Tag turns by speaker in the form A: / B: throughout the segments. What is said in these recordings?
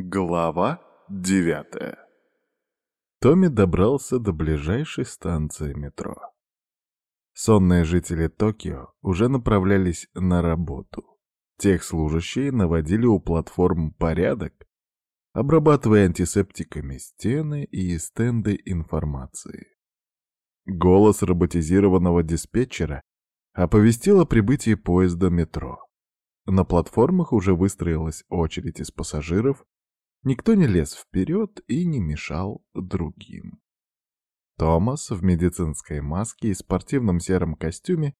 A: Глава девятая Томми добрался до ближайшей станции метро. Сонные жители Токио уже направлялись на работу. Техслужащие наводили у платформ порядок, обрабатывая антисептиками стены и стенды информации. Голос роботизированного диспетчера оповестил о прибытии поезда метро. На платформах уже выстроилась очередь из пассажиров, никто не лез вперед и не мешал другим. Томас в медицинской маске и спортивном сером костюме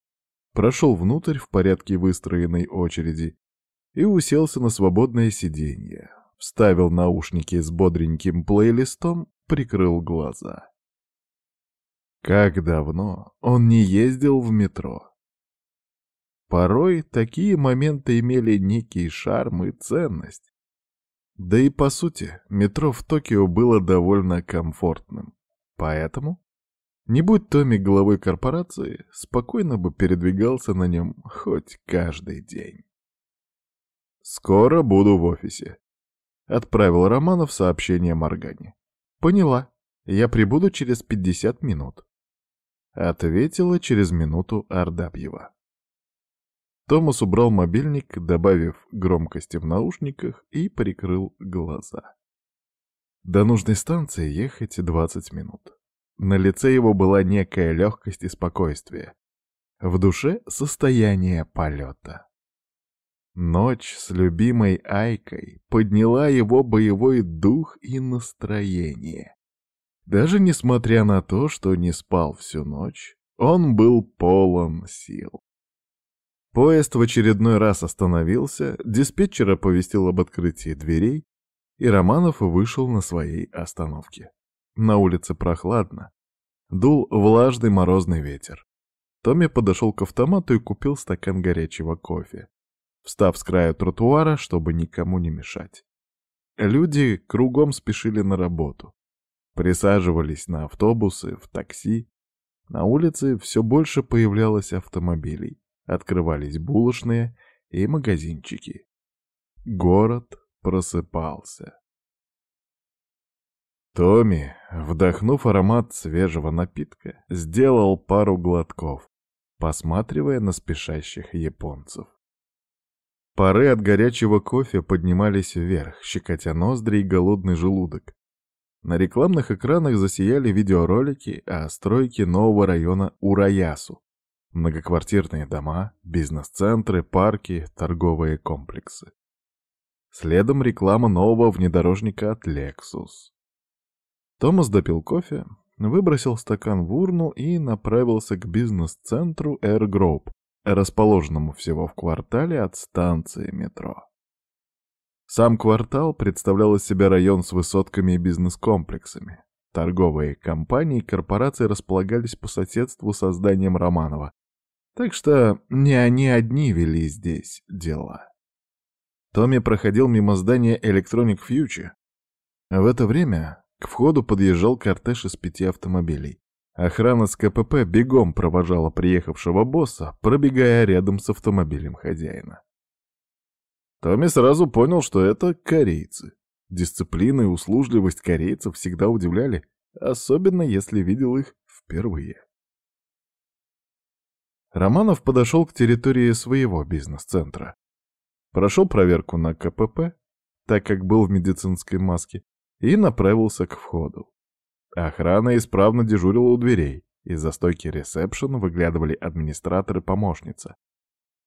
A: прошел внутрь в порядке выстроенной очереди и уселся на свободное сиденье, вставил наушники с бодреньким плейлистом, прикрыл глаза. Как давно он не ездил в метро. Порой такие моменты имели некий шарм и ценность. Да и по сути, метро в Токио было довольно комфортным. Поэтому, не будь Томми главой корпорации, спокойно бы передвигался на нем хоть каждый день. «Скоро буду в офисе», — отправил Романов сообщение Моргане. «Поняла. Я прибуду через пятьдесят минут», — ответила через минуту Ардабьева. Томас убрал мобильник, добавив громкости в наушниках и прикрыл глаза. До нужной станции ехать 20 минут. На лице его была некая легкость и спокойствие. В душе состояние полета. Ночь с любимой Айкой подняла его боевой дух и настроение. Даже несмотря на то, что не спал всю ночь, он был полон сил. Поезд в очередной раз остановился, диспетчер оповестил об открытии дверей, и Романов вышел на своей остановке. На улице прохладно. Дул влажный морозный ветер. Томми подошел к автомату и купил стакан горячего кофе, встав с края тротуара, чтобы никому не мешать. Люди кругом спешили на работу. Присаживались на автобусы, в такси. На улице все больше появлялось автомобилей открывались булочные и магазинчики. Город просыпался. Томми, вдохнув аромат свежего напитка, сделал пару глотков, посматривая на спешащих японцев. Пары от горячего кофе поднимались вверх, щекотя ноздри и голодный желудок. На рекламных экранах засияли видеоролики о стройке нового района Ураясу, Многоквартирные дома, бизнес-центры, парки, торговые комплексы. Следом реклама нового внедорожника от Lexus. Томас допил кофе, выбросил стакан в урну и направился к бизнес-центру Air Group, расположенному всего в квартале от станции метро. Сам квартал представлял из себя район с высотками и бизнес-комплексами. Торговые компании и корпорации располагались по соседству со зданием Романова, так что не они одни вели здесь дела. Томми проходил мимо здания Electronic Future. В это время к входу подъезжал кортеж из пяти автомобилей. Охрана с КПП бегом провожала приехавшего босса, пробегая рядом с автомобилем хозяина. Томми сразу понял, что это корейцы. Дисциплина и услужливость корейцев всегда удивляли, особенно если видел их впервые. Романов подошел к территории своего бизнес-центра. Прошел проверку на КПП, так как был в медицинской маске, и направился к входу. Охрана исправно дежурила у дверей. Из-за стойки ресепшн выглядывали администратор и помощница.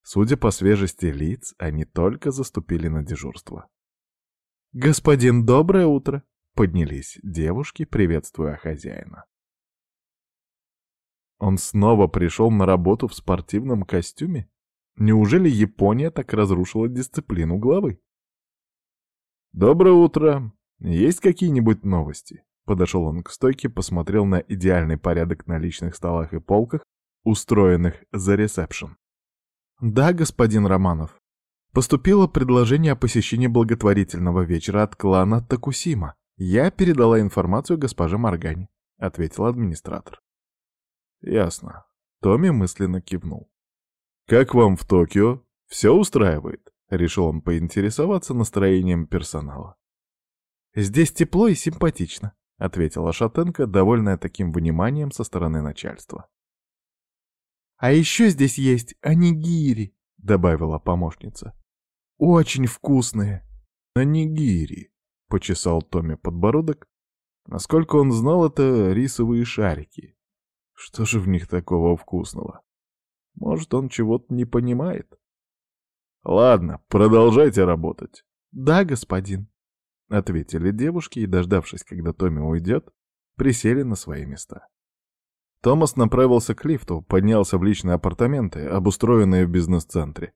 A: Судя по свежести лиц, они только заступили на дежурство. «Господин, доброе утро!» — поднялись девушки, приветствуя хозяина. Он снова пришел на работу в спортивном костюме? Неужели Япония так разрушила дисциплину главы? «Доброе утро! Есть какие-нибудь новости?» Подошел он к стойке, посмотрел на идеальный порядок на личных столах и полках, устроенных за ресепшн. «Да, господин Романов. Поступило предложение о посещении благотворительного вечера от клана Такусима. Я передала информацию госпоже Моргане», — ответил администратор. Ясно. Томми мысленно кивнул. «Как вам в Токио? Все устраивает?» Решил он поинтересоваться настроением персонала. «Здесь тепло и симпатично», — ответила Шатенко, довольная таким вниманием со стороны начальства. «А еще здесь есть анигири», — добавила помощница. «Очень вкусные». «Анигири», — почесал Томми подбородок. Насколько он знал, это рисовые шарики. Что же в них такого вкусного? Может, он чего-то не понимает? Ладно, продолжайте работать. Да, господин. Ответили девушки и, дождавшись, когда Томми уйдет, присели на свои места. Томас направился к лифту, поднялся в личные апартаменты, обустроенные в бизнес-центре.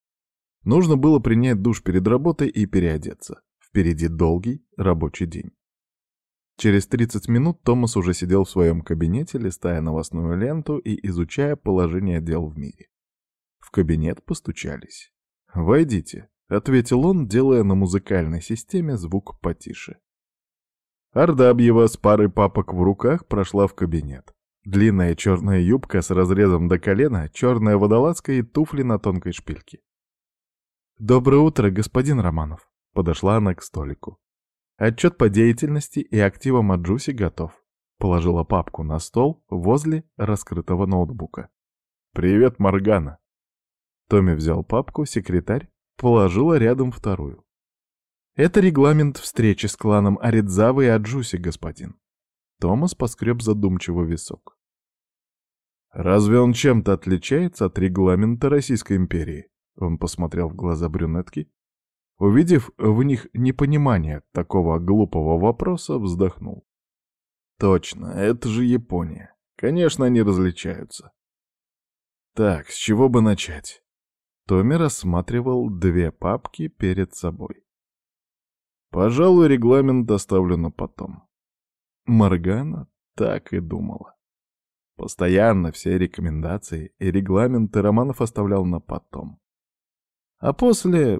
A: Нужно было принять душ перед работой и переодеться. Впереди долгий рабочий день. Через 30 минут Томас уже сидел в своем кабинете, листая новостную ленту и изучая положение дел в мире. В кабинет постучались. «Войдите», — ответил он, делая на музыкальной системе звук потише. Ардабьева с парой папок в руках прошла в кабинет. Длинная черная юбка с разрезом до колена, черная водолазка и туфли на тонкой шпильке. «Доброе утро, господин Романов», — подошла она к столику. Отчет по деятельности и активам Аджуси готов. Положила папку на стол возле раскрытого ноутбука. «Привет, Моргана!» Томми взял папку, секретарь положила рядом вторую. «Это регламент встречи с кланом Аридзавы и Аджуси, господин». Томас поскреб задумчиво висок. «Разве он чем-то отличается от регламента Российской империи?» Он посмотрел в глаза брюнетки Увидев в них непонимание такого глупого вопроса, вздохнул. Точно, это же Япония. Конечно, они различаются. Так, с чего бы начать? Томми рассматривал две папки перед собой. Пожалуй, регламент оставлю на потом. Моргана так и думала. Постоянно все рекомендации и регламенты романов оставлял на потом. А после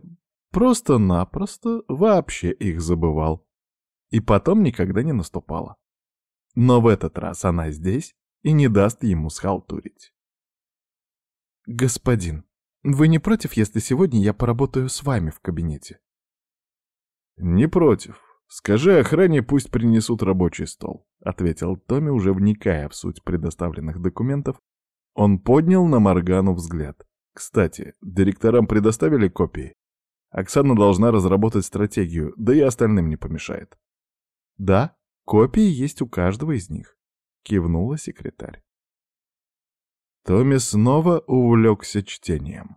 A: Просто-напросто вообще их забывал. И потом никогда не наступала. Но в этот раз она здесь и не даст ему схалтурить. «Господин, вы не против, если сегодня я поработаю с вами в кабинете?» «Не против. Скажи охране, пусть принесут рабочий стол», — ответил Томми, уже вникая в суть предоставленных документов. Он поднял на Моргану взгляд. «Кстати, директорам предоставили копии?» Оксана должна разработать стратегию, да и остальным не помешает. Да, копии есть у каждого из них, кивнула секретарь. Томми снова увлекся чтением.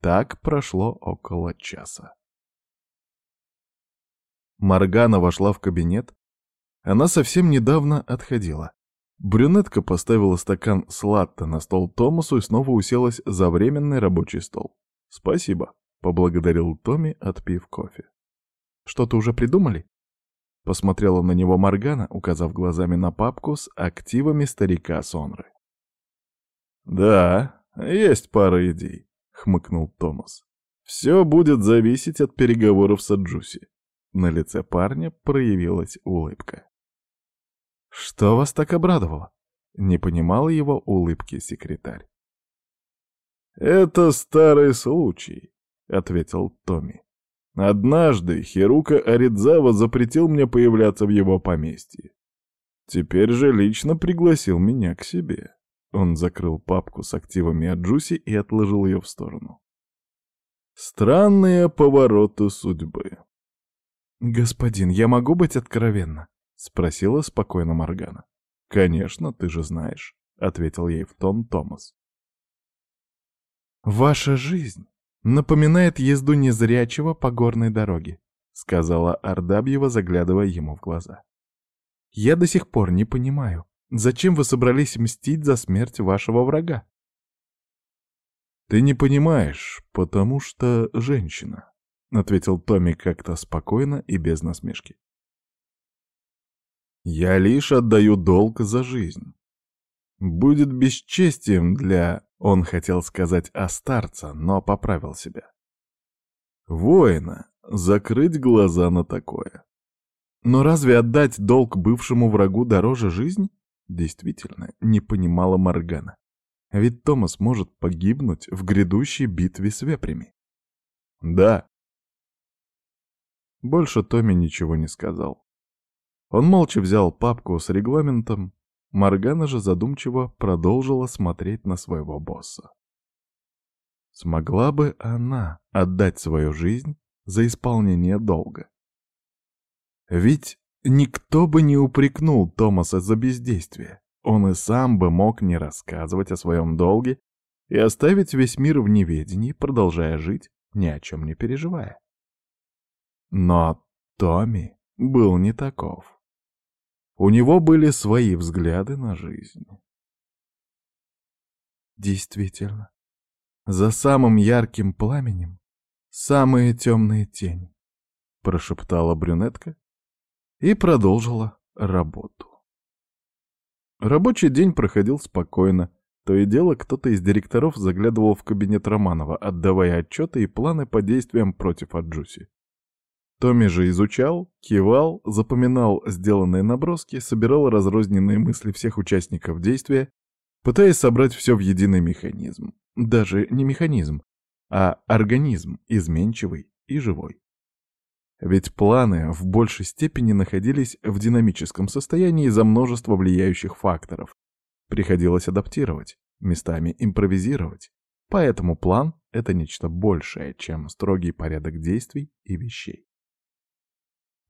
A: Так прошло около часа. Маргана вошла в кабинет. Она совсем недавно отходила. Брюнетка поставила стакан с на стол Томасу и снова уселась за временный рабочий стол. «Спасибо», — поблагодарил Томми, отпив кофе. «Что-то уже придумали?» Посмотрела на него Моргана, указав глазами на папку с активами старика Сонры. «Да, есть пара идей», — хмыкнул Томас. «Все будет зависеть от переговоров с Аджуси». На лице парня проявилась улыбка. «Что вас так обрадовало?» — не понимал его улыбки секретарь. «Это старый случай», — ответил Томми. «Однажды Хирука Аридзава запретил мне появляться в его поместье. Теперь же лично пригласил меня к себе». Он закрыл папку с активами от Джуси и отложил ее в сторону. Странные повороты судьбы. «Господин, я могу быть откровенна?» — спросила спокойно Моргана. «Конечно, ты же знаешь», — ответил ей в тон Томас. «Ваша жизнь напоминает езду незрячего по горной дороге», — сказала Ардабьева, заглядывая ему в глаза. «Я до сих пор не понимаю, зачем вы собрались мстить за смерть вашего врага?» «Ты не понимаешь, потому что женщина», — ответил Томми как-то спокойно и без насмешки. «Я лишь отдаю долг за жизнь. Будет бесчестием для он хотел сказать о старца, но поправил себя. Воина, закрыть глаза на такое. Но разве отдать долг бывшему врагу дороже жизни? Действительно, не понимала Моргана. Ведь Томас может погибнуть в грядущей битве с вепрями. Да. Больше Томми ничего не сказал. Он молча взял папку с регламентом, Моргана же задумчиво продолжила смотреть на своего босса. Смогла бы она отдать свою жизнь за исполнение долга? Ведь никто бы не упрекнул Томаса за бездействие. Он и сам бы мог не рассказывать о своем долге и оставить весь мир в неведении, продолжая жить, ни о чем не переживая. Но Томми был не таков. У него были свои взгляды на жизнь. Действительно, за самым ярким пламенем самые темные тени, прошептала брюнетка и продолжила работу. Рабочий день проходил спокойно. То и дело, кто-то из директоров заглядывал в кабинет Романова, отдавая отчеты и планы по действиям против Аджуси. Томми же изучал, кивал, запоминал сделанные наброски, собирал разрозненные мысли всех участников действия, пытаясь собрать все в единый механизм. Даже не механизм, а организм, изменчивый и живой. Ведь планы в большей степени находились в динамическом состоянии из-за множества влияющих факторов. Приходилось адаптировать, местами импровизировать. Поэтому план — это нечто большее, чем строгий порядок действий и вещей.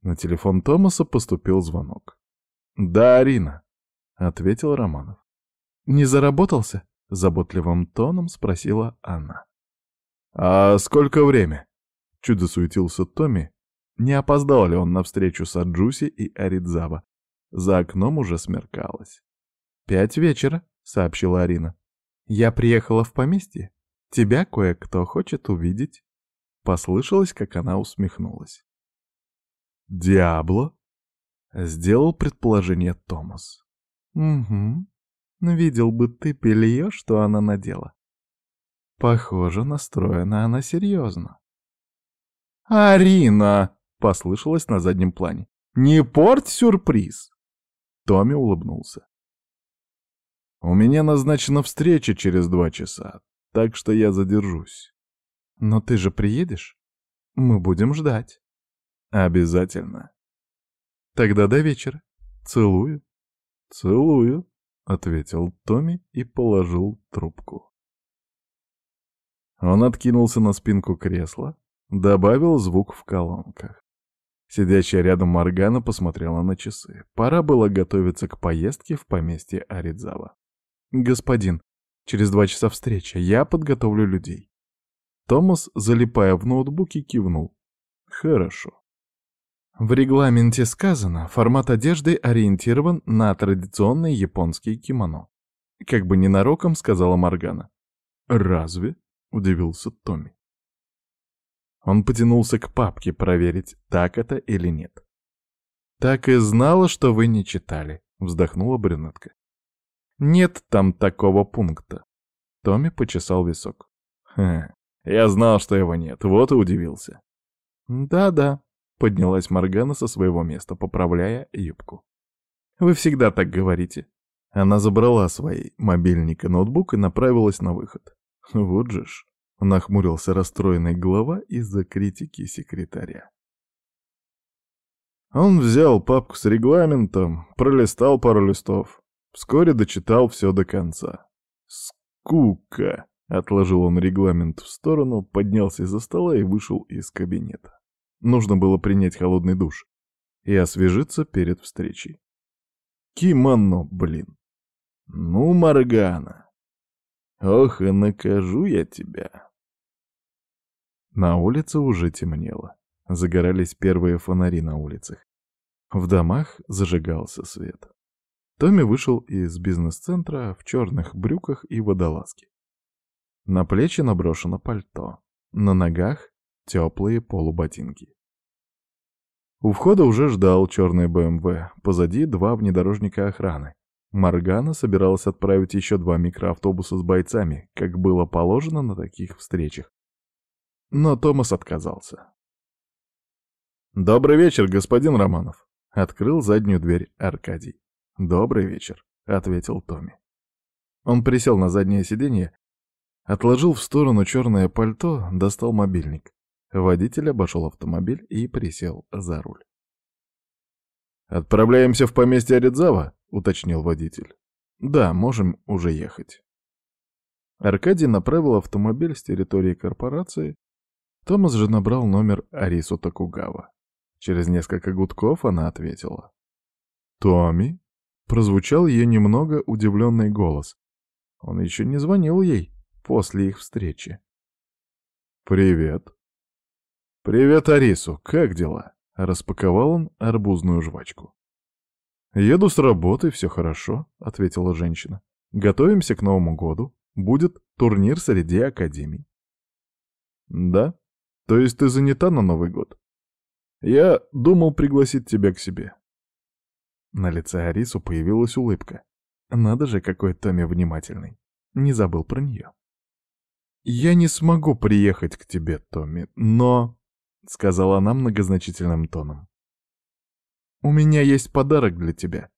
A: На телефон Томаса поступил звонок. «Да, Арина», — ответил Романов. «Не заработался?» — заботливым тоном спросила она. «А сколько время?» — чудо суетился Томми, не опоздал ли он на встречу с Аджуси и Аридзава? За окном уже смеркалось. «Пять вечера», — сообщила Арина. «Я приехала в поместье. Тебя кое-кто хочет увидеть». Послышалось, как она усмехнулась. «Диабло?» — сделал предположение Томас. «Угу. Видел бы ты белье, что она надела. Похоже, настроена она серьезно». «Арина!» — послышалось на заднем плане. «Не порть сюрприз!» Томми улыбнулся. «У меня назначена встреча через два часа, так что я задержусь». «Но ты же приедешь? Мы будем ждать». «Обязательно». «Тогда до вечера. Целую». «Целую», — ответил Томми и положил трубку. Он откинулся на спинку кресла, добавил звук в колонках. Сидящая рядом Моргана посмотрела на часы. Пора было готовиться к поездке в поместье Аридзава. «Господин, через два часа встреча, я подготовлю людей». Томас, залипая в ноутбуке, кивнул. «Хорошо». В регламенте сказано, формат одежды ориентирован на традиционные японские кимоно. Как бы ненароком сказала Моргана. «Разве?» — удивился Томми. Он потянулся к папке проверить, так это или нет. «Так и знала, что вы не читали», — вздохнула брюнетка. «Нет там такого пункта». Томми почесал висок. «Хм, я знал, что его нет, вот и удивился». «Да-да», — поднялась Моргана со своего места, поправляя юбку. «Вы всегда так говорите». Она забрала свой мобильник и ноутбук и направилась на выход. Вот же ж. Нахмурился расстроенный глава из-за критики секретаря. Он взял папку с регламентом, пролистал пару листов. Вскоре дочитал все до конца. «Скука!» — отложил он регламент в сторону, поднялся из-за стола и вышел из кабинета. Нужно было принять холодный душ и освежиться перед встречей. Кимоно, блин. Ну, Маргана. Ох, и накажу я тебя. На улице уже темнело. Загорались первые фонари на улицах. В домах зажигался свет. Томми вышел из бизнес-центра в черных брюках и водолазке. На плечи наброшено пальто. На ногах теплые полуботинки. У входа уже ждал черный БМВ, позади два внедорожника охраны. Маргана собиралась отправить еще два микроавтобуса с бойцами, как было положено на таких встречах. Но Томас отказался. «Добрый вечер, господин Романов», — открыл заднюю дверь Аркадий. «Добрый вечер», — ответил Томми. Он присел на заднее сиденье, отложил в сторону черное пальто, достал мобильник. Водитель обошел автомобиль и присел за руль. «Отправляемся в поместье Редзава?» — уточнил водитель. «Да, можем уже ехать». Аркадий направил автомобиль с территории корпорации. Томас же набрал номер Арису Такугава. Через несколько гудков она ответила. «Томми?» — прозвучал ее немного удивленный голос. Он еще не звонил ей после их встречи. «Привет». «Привет Арису, как дела?» — распаковал он арбузную жвачку. «Еду с работы, все хорошо», — ответила женщина. «Готовимся к Новому году. Будет турнир среди академий». «Да? То есть ты занята на Новый год?» «Я думал пригласить тебя к себе». На лице Арису появилась улыбка. Надо же, какой Томми внимательный. Не забыл про нее. «Я не смогу приехать к тебе, Томми, но...» — сказала она многозначительным тоном. У меня есть подарок для тебя.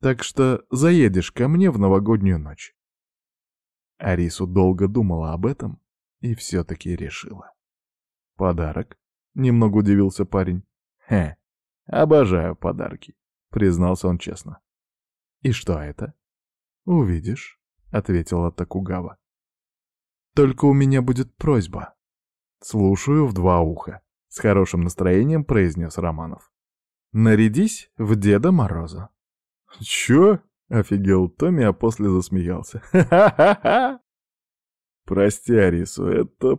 A: Так что заедешь ко мне в новогоднюю ночь. Арису долго думала об этом и все-таки решила. Подарок? Немного удивился парень. Хе, обожаю подарки, признался он честно. И что это? Увидишь, ответила Такугава. Только у меня будет просьба. Слушаю в два уха. С хорошим настроением произнес Романов. Нарядись в Деда Мороза». «Чё?» — офигел Томми, а после засмеялся. «Ха-ха-ха!» «Прости, Арису, это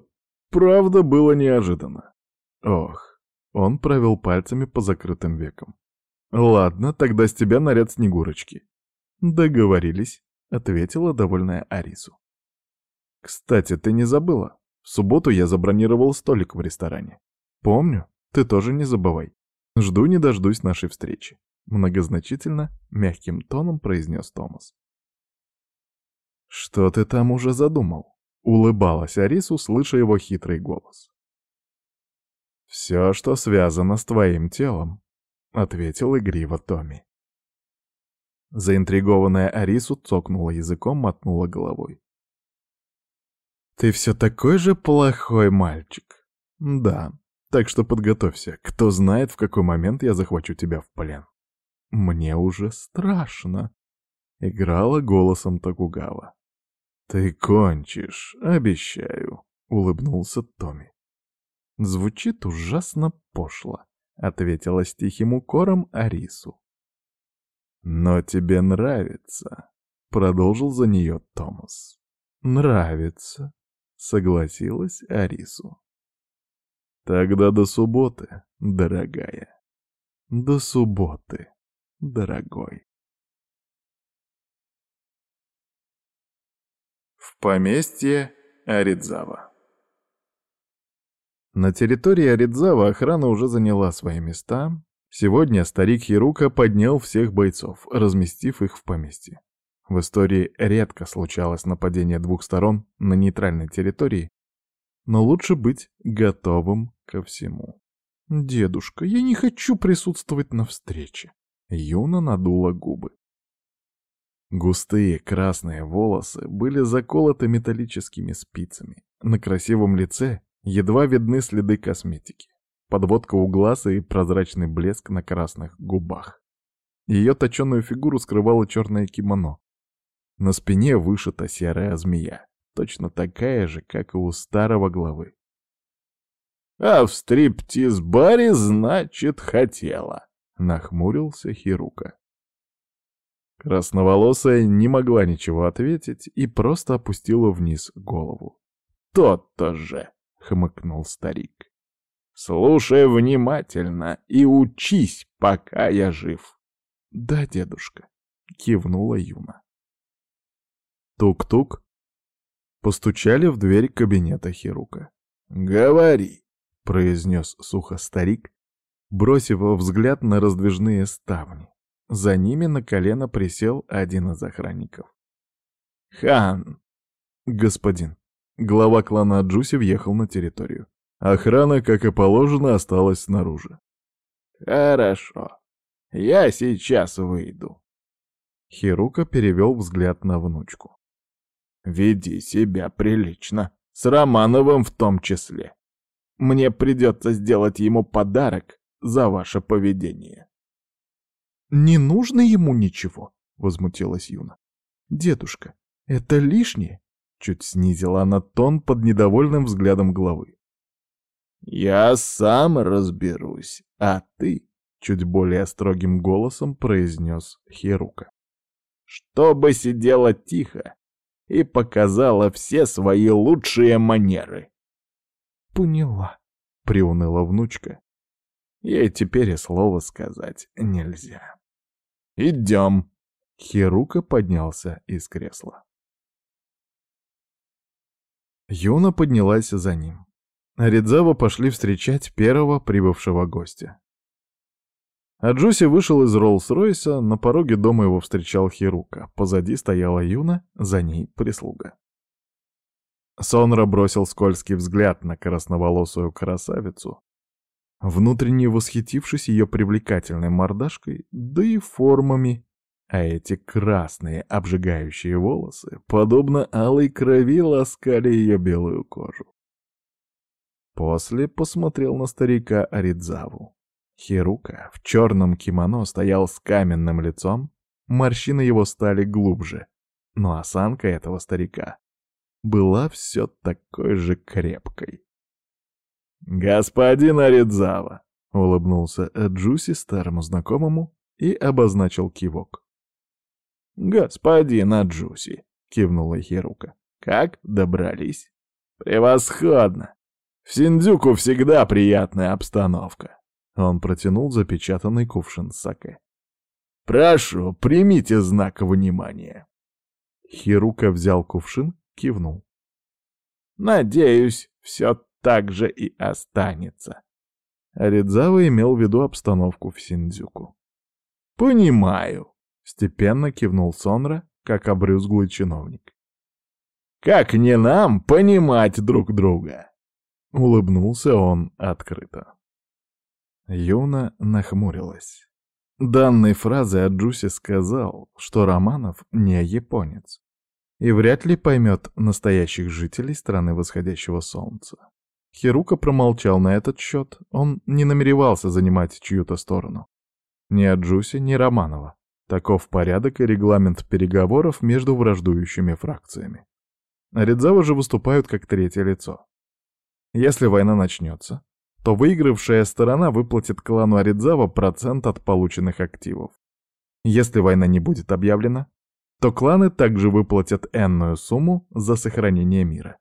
A: правда было неожиданно». «Ох». Он провел пальцами по закрытым векам. «Ладно, тогда с тебя наряд Снегурочки». «Договорились», — ответила довольная Арису. «Кстати, ты не забыла? В субботу я забронировал столик в ресторане. Помню, ты тоже не забывай. Жду не дождусь нашей встречи. Многозначительно, мягким тоном произнес Томас. «Что ты там уже задумал?» — улыбалась Арису, слыша его хитрый голос. «Все, что связано с твоим телом», — ответил игриво Томми. Заинтригованная Арису цокнула языком, мотнула головой. «Ты все такой же плохой мальчик. Да, так что подготовься, кто знает, в какой момент я захвачу тебя в плен. Мне уже страшно. Играла голосом Токугава. Ты кончишь, обещаю, улыбнулся Томми. Звучит ужасно пошло, ответила с тихим укором Арису. Но тебе нравится, продолжил за нее Томас. Нравится, согласилась Арису. Тогда до субботы, дорогая. До субботы, дорогой. В поместье Аридзава На территории Аридзава охрана уже заняла свои места. Сегодня старик Хирука поднял всех бойцов, разместив их в поместье. В истории редко случалось нападение двух сторон на нейтральной территории, но лучше быть готовым ко всему. «Дедушка, я не хочу присутствовать на встрече!» Юна надула губы. Густые красные волосы были заколоты металлическими спицами. На красивом лице едва видны следы косметики. Подводка у глаз и прозрачный блеск на красных губах. Ее точеную фигуру скрывало черное кимоно. На спине вышита серая змея точно такая же, как и у старого главы. «А в стриптиз-баре, значит, хотела», — нахмурился Хирука. Красноволосая не могла ничего ответить и просто опустила вниз голову. «То-то же!» — хмыкнул старик. «Слушай внимательно и учись, пока я жив». «Да, дедушка», — кивнула Юна. Тук-тук, Постучали в дверь кабинета Хирука. «Говори!» — произнес сухо старик, бросив взгляд на раздвижные ставни. За ними на колено присел один из охранников. «Хан!» «Господин!» Глава клана Джуси въехал на территорию. Охрана, как и положено, осталась снаружи. «Хорошо. Я сейчас выйду». Хирука перевел взгляд на внучку. Веди себя прилично, с Романовым в том числе. Мне придется сделать ему подарок за ваше поведение. Не нужно ему ничего, возмутилась Юна. Дедушка, это лишнее. Чуть снизила она тон под недовольным взглядом главы. «Я сам разберусь, а ты...» — чуть более строгим голосом произнес Хирука. «Чтобы сидела тихо и показала все свои лучшие манеры». «Поняла», — приуныла внучка. Ей теперь и слова сказать нельзя. «Идем!» Хирука поднялся из кресла. Юна поднялась за ним. Ридзава пошли встречать первого прибывшего гостя. А Джуси вышел из Роллс-Ройса, на пороге дома его встречал Хирука. Позади стояла Юна, за ней прислуга. Сонра бросил скользкий взгляд на красноволосую красавицу, внутренне восхитившись ее привлекательной мордашкой, да и формами а эти красные обжигающие волосы, подобно алой крови, ласкали ее белую кожу. После посмотрел на старика Аридзаву. Хирука в черном кимоно стоял с каменным лицом, морщины его стали глубже, но осанка этого старика была все такой же крепкой. «Господин Аридзава!» — улыбнулся Джуси старому знакомому и обозначил кивок. «Господин Аджуси», — кивнула Хирука. «Как добрались?» «Превосходно! В Синдзюку всегда приятная обстановка». Он протянул запечатанный кувшин саке. «Прошу, примите знак внимания». Хирука взял кувшин, кивнул. «Надеюсь, все так же и останется». Ридзава имел в виду обстановку в Синдзюку. «Понимаю», Степенно кивнул Сонра, как обрюзглый чиновник. «Как не нам понимать друг друга?» Улыбнулся он открыто. Юна нахмурилась. Данной фразой Аджуси сказал, что Романов не японец и вряд ли поймет настоящих жителей страны восходящего солнца. Хирука промолчал на этот счет, он не намеревался занимать чью-то сторону. Ни Аджуси, ни Романова. Таков порядок и регламент переговоров между враждующими фракциями. Ридзавы же выступают как третье лицо. Если война начнется, то выигравшая сторона выплатит клану Аридзава процент от полученных активов. Если война не будет объявлена, то кланы также выплатят энную сумму за сохранение мира.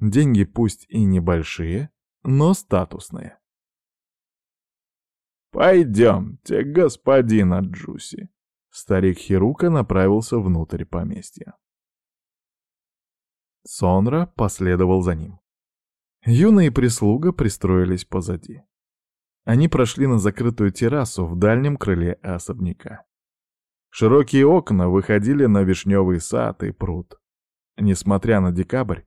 A: Деньги пусть и небольшие, но статусные. «Пойдемте, господин Аджуси». Старик Хирука направился внутрь поместья. Сонра последовал за ним. Юна и прислуга пристроились позади. Они прошли на закрытую террасу в дальнем крыле особняка. Широкие окна выходили на вишневый сад и пруд. Несмотря на декабрь,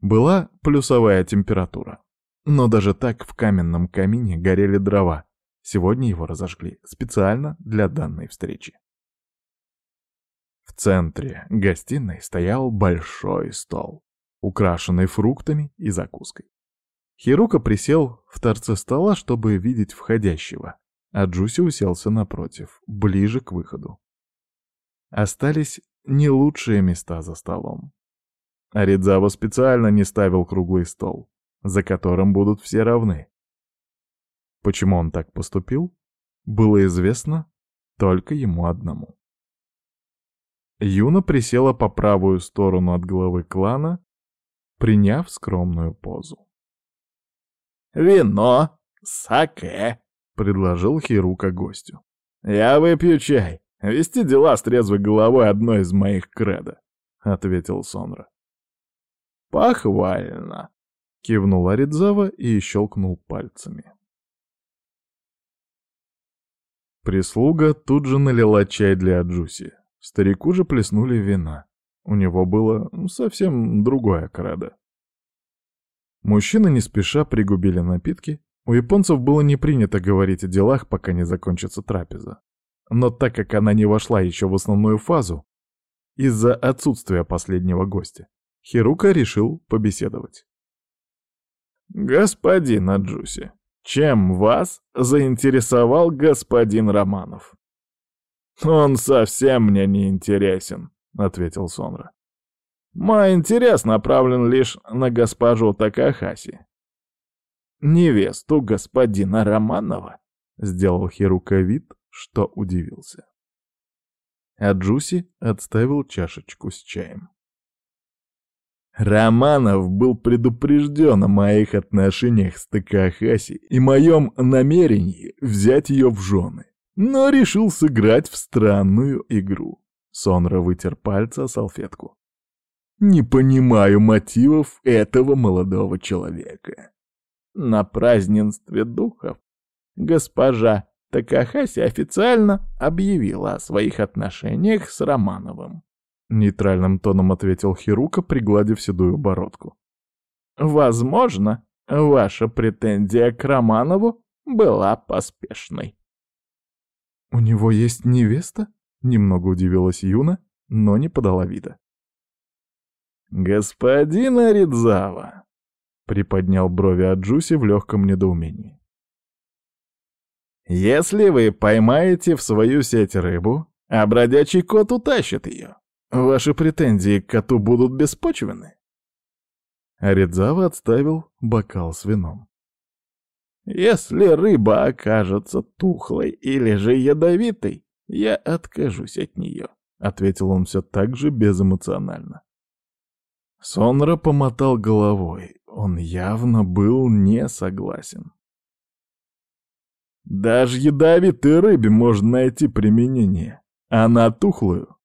A: была плюсовая температура. Но даже так в каменном камине горели дрова, Сегодня его разожгли специально для данной встречи. В центре гостиной стоял большой стол, украшенный фруктами и закуской. Хирука присел в торце стола, чтобы видеть входящего, а Джуси уселся напротив, ближе к выходу. Остались не лучшие места за столом. Аридзава специально не ставил круглый стол, за которым будут все равны. Почему он так поступил, было известно только ему одному. Юна присела по правую сторону от главы клана, приняв скромную позу. «Вино, саке», — предложил Хирука гостю. «Я выпью чай. Вести дела с трезвой головой — одно из моих кредо», — ответил Сонра. «Похвально», — кивнул Аридзава и щелкнул пальцами. Прислуга тут же налила чай для Аджуси. Старику же плеснули вина. У него было совсем другое крадо. Мужчины не спеша пригубили напитки. У японцев было не принято говорить о делах, пока не закончится трапеза. Но так как она не вошла еще в основную фазу, из-за отсутствия последнего гостя, Хирука решил побеседовать. «Господин Аджуси, чем вас заинтересовал господин Романов?
B: «Он совсем мне не интересен», — ответил Сонра. «Мой интерес направлен лишь на госпожу Такахаси». «Невесту господина Романова», — сделал Хирука вид, что удивился. А Джуси отставил чашечку с чаем. Романов был предупрежден о моих отношениях с Такахаси и моем намерении взять ее в жены, но решил сыграть в странную игру. Сонра вытер пальцы о салфетку. Не понимаю мотивов этого молодого человека. На празднестве духов госпожа Такахаси официально объявила о своих отношениях с Романовым. Нейтральным тоном ответил Хирука, пригладив седую бородку. «Возможно, ваша претензия к Романову была поспешной». «У него есть невеста?» — немного удивилась Юна, но не подала вида. «Господин Аридзава!» — приподнял брови Аджуси в легком недоумении. «Если вы поймаете в свою сеть рыбу, а бродячий кот утащит ее, Ваши претензии к коту будут беспочвены?» Аридзава отставил бокал с вином. «Если рыба окажется тухлой или же ядовитой, я откажусь от нее», — ответил он все так же безэмоционально. Сонра помотал головой. Он явно был не согласен. Даже ядовитой рыбе можно найти применение, а на тухлую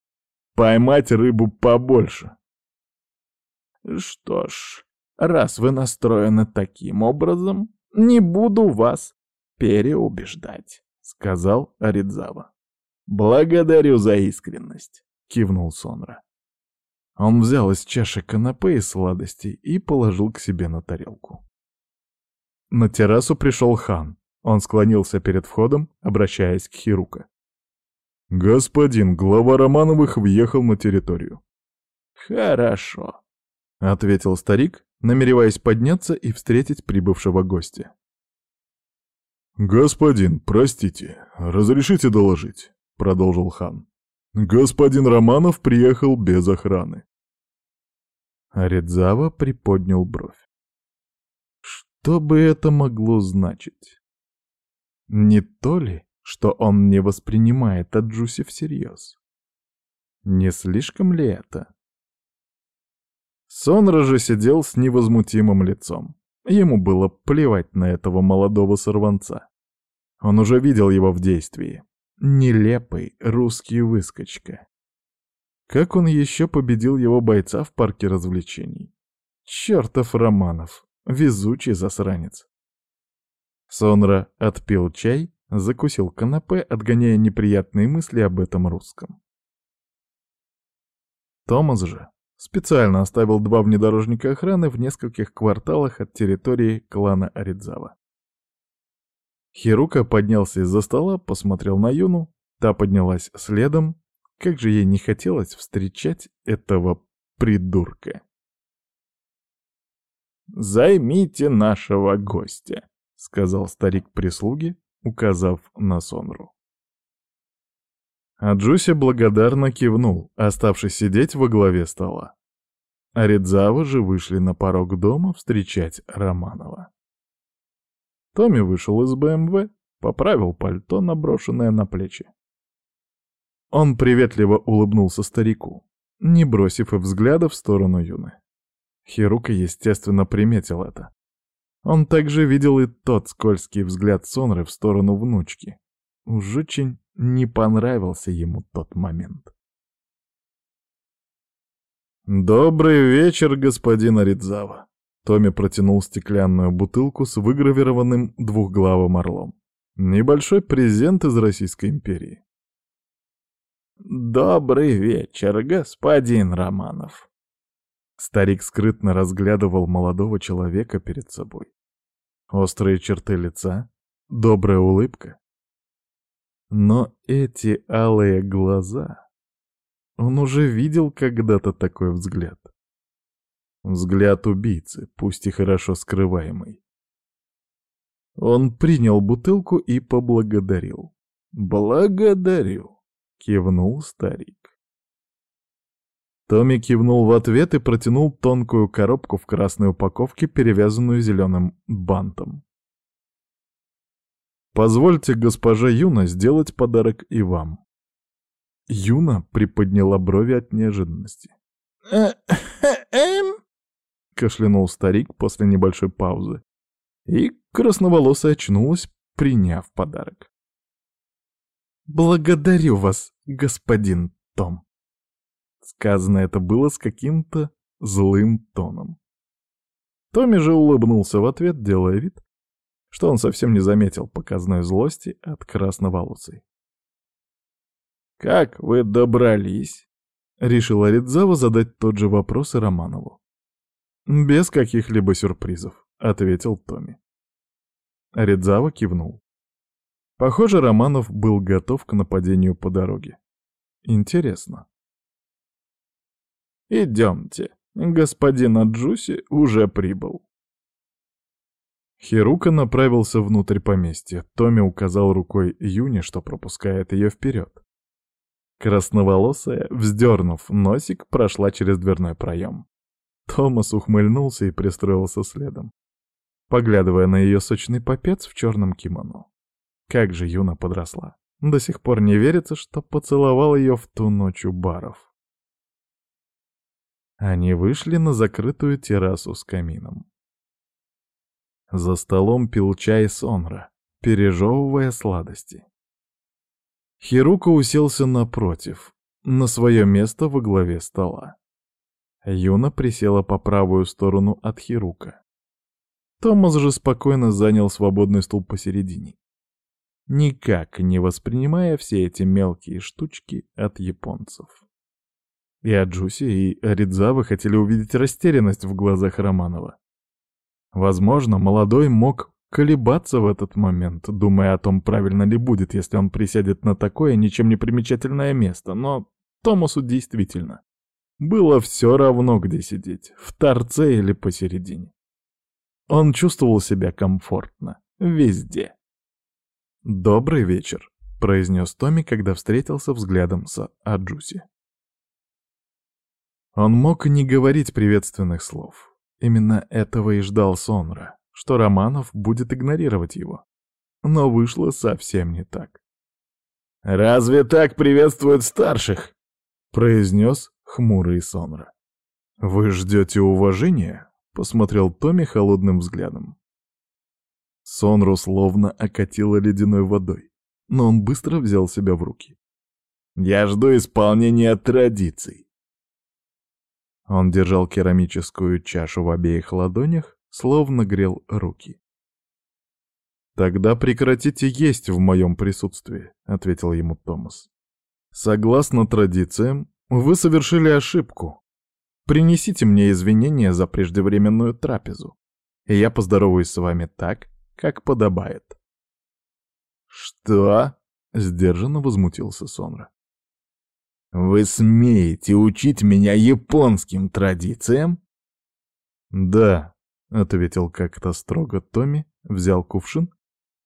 B: Поймать рыбу побольше. Что ж, раз вы настроены таким образом, не буду вас переубеждать, сказал Аридзава. Благодарю за искренность, кивнул Сонра. Он взял из чаши канапе и сладостей и положил к себе на тарелку. На террасу пришел хан. Он склонился перед входом, обращаясь к Хирука. «Господин, глава Романовых въехал на территорию». «Хорошо», — ответил старик, намереваясь подняться и встретить прибывшего гостя.
A: «Господин, простите, разрешите доложить», — продолжил хан. «Господин Романов приехал без охраны».
B: Аридзава приподнял бровь. Что бы это могло значить? Не то ли, что он не воспринимает Аджуси всерьез. Не слишком ли это? Сонра же сидел с невозмутимым лицом. Ему было плевать на этого молодого сорванца. Он уже видел его в действии. Нелепый русский выскочка. Как он еще победил его бойца в парке развлечений? Чертов Романов, везучий засранец. Сонра отпил чай Закусил канапе, отгоняя неприятные мысли об этом русском. Томас же специально оставил два внедорожника охраны в нескольких кварталах от территории клана Аридзава. Хирука поднялся из-за стола, посмотрел на Юну, та поднялась следом. Как же ей не хотелось встречать этого придурка. «Займите нашего гостя», — сказал старик прислуги, указав на Сонру. А благодарно кивнул, оставшись сидеть во главе стола. Аридзава же вышли на порог дома встречать Романова. Томми вышел из БМВ, поправил пальто, наброшенное на плечи. Он приветливо улыбнулся старику, не бросив и взгляда в сторону Юны. Хирука, естественно, приметил это. Он также видел и тот скользкий взгляд Сонры в сторону внучки. Уж очень не понравился ему тот момент. «Добрый вечер, господин Аридзава!» Томми протянул стеклянную бутылку с выгравированным двухглавым орлом. Небольшой презент из Российской империи. «Добрый вечер, господин Романов!» Старик скрытно разглядывал молодого человека перед собой. Острые черты лица, добрая улыбка. Но эти алые глаза... Он уже видел когда-то такой взгляд. Взгляд убийцы, пусть и хорошо скрываемый. Он принял бутылку и поблагодарил. «Благодарю», кивнул старик. Томми кивнул в ответ и протянул тонкую коробку в красной упаковке, перевязанную зеленым бантом. «Позвольте госпоже Юна сделать подарок и вам». Юна приподняла брови от неожиданности.
C: «Эм?»
B: — кашлянул старик после небольшой паузы. И красноволосая очнулась, приняв подарок. «Благодарю вас, господин Том». Сказано это было с каким-то злым тоном. Томми же улыбнулся в ответ, делая вид, что он совсем не заметил показной злости от красноволосой. «Как вы добрались?» — решила Ридзава задать тот же вопрос и Романову. «Без каких-либо сюрпризов», — ответил Томми. Ридзава кивнул. Похоже, Романов был готов к нападению по дороге. Интересно. «Идемте, господин Аджуси уже прибыл». Хирука направился внутрь поместья. Томми указал рукой Юне, что пропускает ее вперед. Красноволосая, вздернув носик, прошла через дверной проем. Томас ухмыльнулся и пристроился следом поглядывая на ее сочный попец в черном кимоно. Как же Юна подросла. До сих пор не верится, что поцеловал ее в ту ночь у баров. Они вышли на закрытую террасу с камином. За столом пил чай Сонра, пережевывая сладости. Хирука уселся напротив, на свое место во главе стола. Юна присела по правую сторону от Хирука. Томас же спокойно занял свободный стул посередине, никак не воспринимая все эти мелкие штучки от японцев. И Аджуси, и Аридзавы хотели увидеть растерянность в глазах Романова. Возможно, молодой мог колебаться в этот момент, думая о том, правильно ли будет, если он присядет на такое ничем не примечательное место, но Томасу действительно было все равно, где сидеть, в торце или посередине. Он чувствовал себя комфортно. Везде. «Добрый вечер», — произнес Томми, когда встретился взглядом с Аджуси. Он мог не говорить приветственных слов. Именно этого и ждал Сонра, что Романов будет игнорировать его. Но вышло совсем не так. «Разве так приветствуют старших?» — произнес хмурый Сонра. «Вы ждете уважения?» — посмотрел Томми холодным взглядом. Сонру словно окатило ледяной водой, но он быстро взял себя в руки. «Я жду исполнения традиций!» Он держал керамическую чашу в обеих ладонях, словно грел руки. «Тогда прекратите есть в моем присутствии», — ответил ему Томас. «Согласно традициям, вы совершили ошибку, Принесите мне извинения за преждевременную трапезу, и я поздороваюсь с вами так, как подобает». «Что?» — сдержанно возмутился Сонра. «Вы смеете учить меня японским традициям?» «Да», — ответил как-то строго Томми, взял кувшин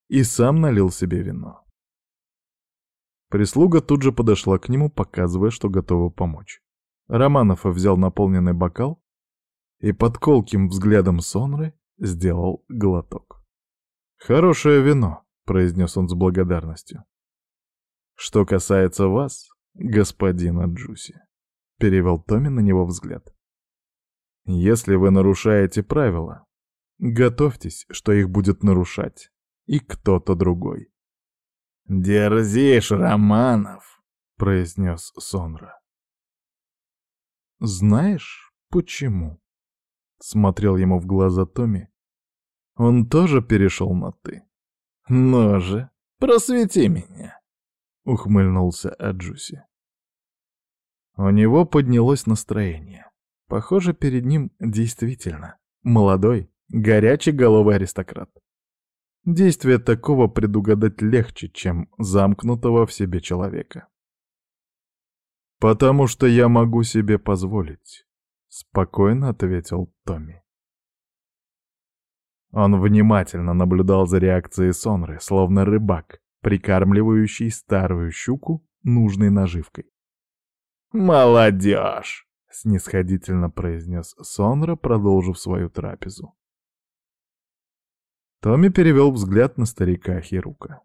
B: и сам налил себе вино. Прислуга тут же подошла к нему, показывая, что готова помочь. Романов взял наполненный бокал и под колким взглядом Сонры сделал глоток. «Хорошее вино», — произнес он с благодарностью. «Что касается вас, господина Джуси», — перевел Томми на него взгляд. «Если вы нарушаете правила, готовьтесь, что их будет нарушать и кто-то другой».
C: «Дерзишь, Романов», —
B: произнес Сонра. «Знаешь, почему?» Смотрел ему в глаза Томми. Он тоже перешел на «ты».
C: «Ну же, просвети меня!»
B: — ухмыльнулся Аджуси. У него поднялось настроение. Похоже, перед ним действительно молодой, горячий головый аристократ. Действие такого предугадать легче, чем замкнутого в себе человека. «Потому что я могу себе позволить», — спокойно ответил Томми. Он внимательно наблюдал за реакцией Сонры, словно рыбак, прикармливающий старую щуку нужной наживкой.
C: «Молодежь!»
B: — снисходительно произнес Сонра, продолжив свою трапезу. Томми перевел взгляд на старика Хирука.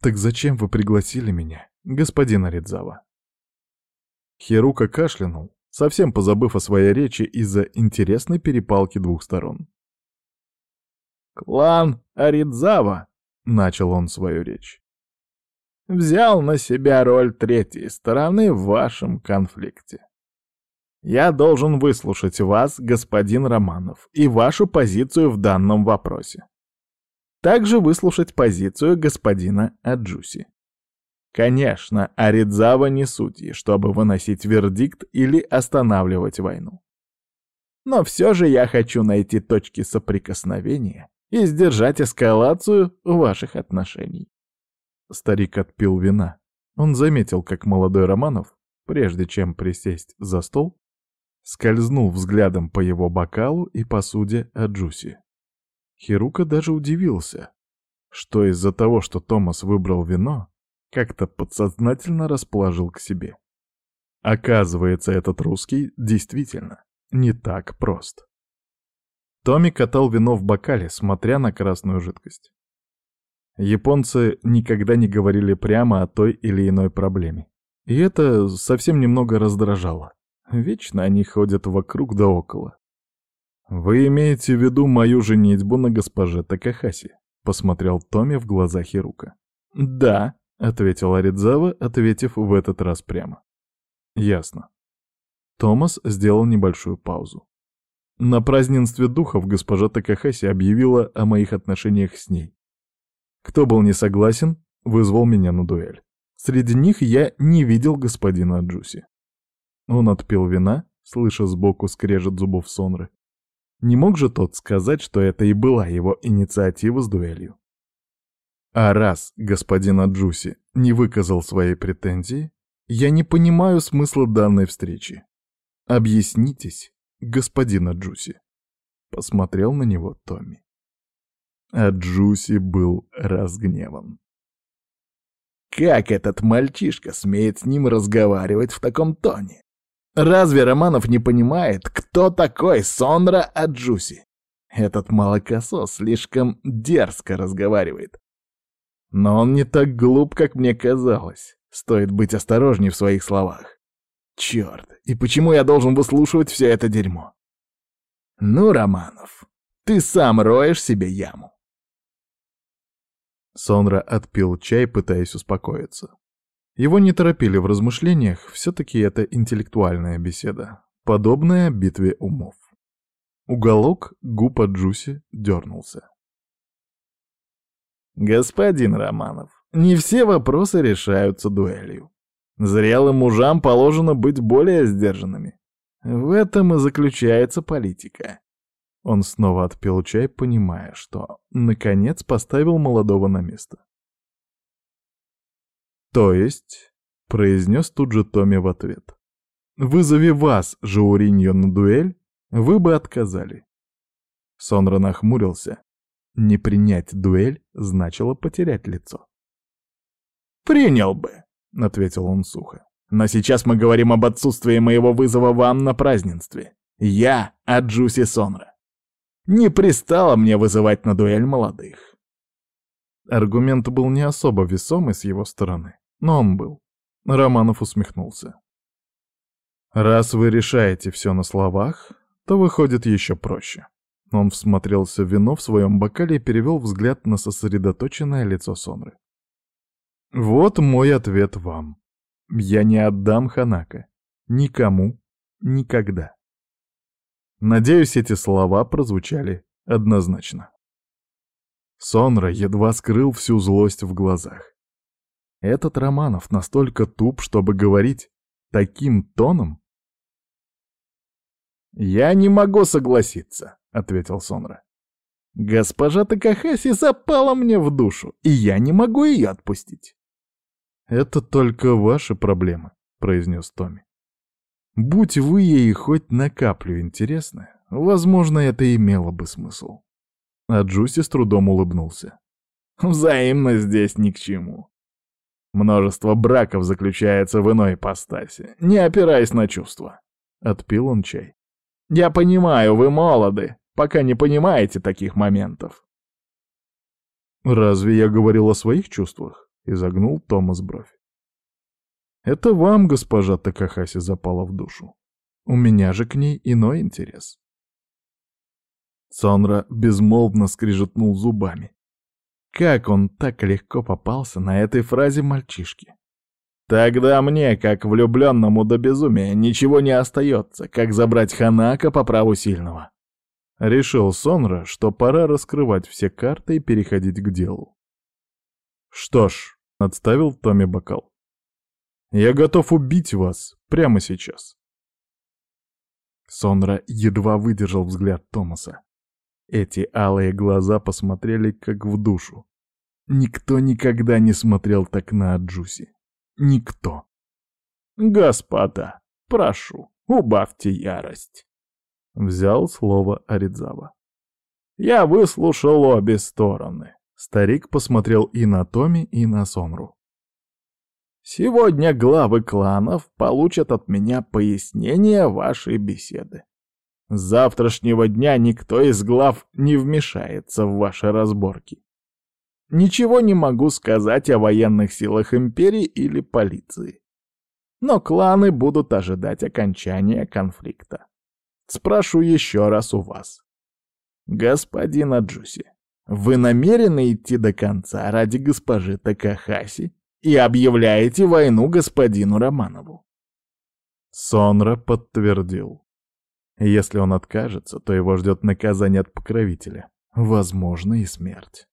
B: «Так зачем вы пригласили меня, господин Аридзава?» Хирука кашлянул, совсем позабыв о своей речи из-за интересной перепалки двух сторон.
C: «Клан Аридзава», — начал он свою речь, — «взял на себя роль третьей стороны в вашем конфликте. Я должен выслушать вас, господин Романов, и вашу позицию в данном вопросе также выслушать позицию господина Аджуси. Конечно, Аридзава не судьи, чтобы выносить вердикт или останавливать войну. Но все же я хочу найти точки соприкосновения и сдержать эскалацию ваших отношений.
B: Старик отпил вина. Он заметил, как молодой Романов, прежде чем присесть за стол, скользнул взглядом по его бокалу и посуде Аджуси. Хирука даже удивился, что из-за того, что Томас выбрал вино, как-то подсознательно расположил к себе. Оказывается, этот русский действительно не так прост. Томми катал вино в бокале, смотря на красную жидкость. Японцы никогда не говорили прямо о той или иной проблеме. И это совсем немного раздражало. Вечно они ходят вокруг да около. «Вы имеете в виду мою женитьбу на госпоже Такахаси?» — посмотрел Томми в глаза Хирука.
C: «Да», — ответил Аридзава, ответив в этот раз прямо.
B: «Ясно». Томас сделал небольшую паузу. На празднестве духов госпожа Такахаси объявила о моих отношениях с ней. Кто был не согласен, вызвал меня на дуэль. Среди них я не видел господина Джуси. Он отпил вина, слыша сбоку скрежет зубов Сонры, не мог же тот сказать, что это и была его инициатива с дуэлью? А раз господин Аджуси не выказал своей претензии, я не понимаю смысла данной встречи. Объяснитесь, господин Аджуси. Посмотрел на него Томми. Аджуси был разгневан.
C: Как этот мальчишка смеет с ним разговаривать в таком тоне? Разве Романов не понимает, кто такой Сонра Аджуси? Этот молокосос слишком дерзко разговаривает. Но он не так глуп, как мне казалось. Стоит быть осторожней в своих словах. Черт, и почему я должен выслушивать все это дерьмо? Ну, Романов, ты сам роешь себе яму.
B: Сонра отпил чай, пытаясь успокоиться. Его не торопили в размышлениях, все-таки это интеллектуальная беседа, подобная битве умов. Уголок губа Джуси дернулся.
C: «Господин Романов, не все вопросы решаются дуэлью. Зрелым мужам положено быть более сдержанными. В этом и заключается политика».
B: Он снова отпил чай, понимая, что, наконец, поставил молодого на место. «То есть?» — произнес тут же Томми в ответ. «Вызови вас, Жауриньо, на дуэль, вы бы отказали». Сонра нахмурился. Не принять дуэль значило потерять лицо.
C: «Принял бы», — ответил он сухо. «Но сейчас мы говорим об отсутствии моего вызова вам на празднестве. Я от Джуси Сонра. Не пристало мне вызывать на дуэль молодых.
B: Аргумент был не особо весомый с его стороны, но он был. Романов усмехнулся. «Раз вы решаете все на словах, то выходит еще проще». Он всмотрелся в вино в своем бокале и перевел взгляд на сосредоточенное лицо Сонры. «Вот мой ответ вам. Я не отдам Ханака. Никому. Никогда». Надеюсь, эти слова прозвучали однозначно. Сонра едва скрыл всю злость в глазах. Этот Романов настолько туп, чтобы говорить таким тоном?
C: «Я не могу согласиться», — ответил Сонра. «Госпожа Такахаси запала мне в душу, и я не могу ее отпустить».
B: «Это только ваши проблемы», — произнес Томми. «Будь вы ей хоть на каплю интересны, возможно, это имело бы смысл». А Джуси с трудом улыбнулся.
C: «Взаимно здесь ни к чему». Множество браков заключается в иной ипостаси, не опираясь на чувства. Отпил он чай. Я понимаю, вы молоды, пока не понимаете таких моментов.
B: «Разве я говорил о своих чувствах?» — изогнул Томас бровь. «Это вам, госпожа Такахаси, запала в душу. У меня же к ней иной интерес». Сонра безмолвно скрижетнул зубами. Как он так легко попался на этой фразе мальчишки? Тогда мне, как влюбленному до безумия, ничего не остается, как забрать Ханака по праву сильного. Решил Сонра, что пора раскрывать все карты и переходить к делу. «Что ж», — отставил Томми бокал, — «я готов убить вас прямо сейчас». Сонра едва выдержал взгляд Томаса. Эти алые глаза посмотрели как в душу. Никто никогда не смотрел так на Аджуси. Никто. «Господа, прошу, убавьте ярость». Взял слово Аридзава. «Я выслушал обе стороны». Старик посмотрел и на Томи, и на Сонру. «Сегодня главы кланов получат от меня пояснение вашей беседы. С завтрашнего дня никто из глав не вмешается в ваши разборки. Ничего не могу сказать о военных силах империи или полиции. Но кланы будут ожидать окончания конфликта. Спрошу еще раз у вас. Господин Аджуси, вы намерены идти до конца ради госпожи Такахаси и объявляете войну господину Романову? Сонра подтвердил. Если он откажется, то его ждет наказание от покровителя, возможно и смерть.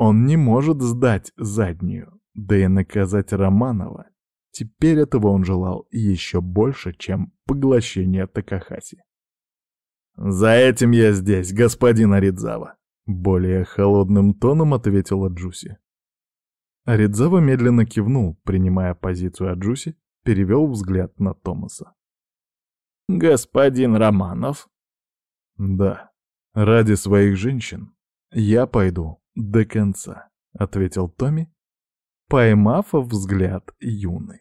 B: Он не может сдать заднюю, да и наказать Романова Теперь этого он желал еще больше, чем поглощение Такахаси. «За этим я здесь, господин Аридзава», — более холодным тоном ответила Джуси. Аридзава медленно кивнул, принимая позицию Аджуси, перевел взгляд на Томаса. «Господин Романов?» «Да, ради своих женщин я пойду до конца», — ответил Томми, поймав взгляд юный.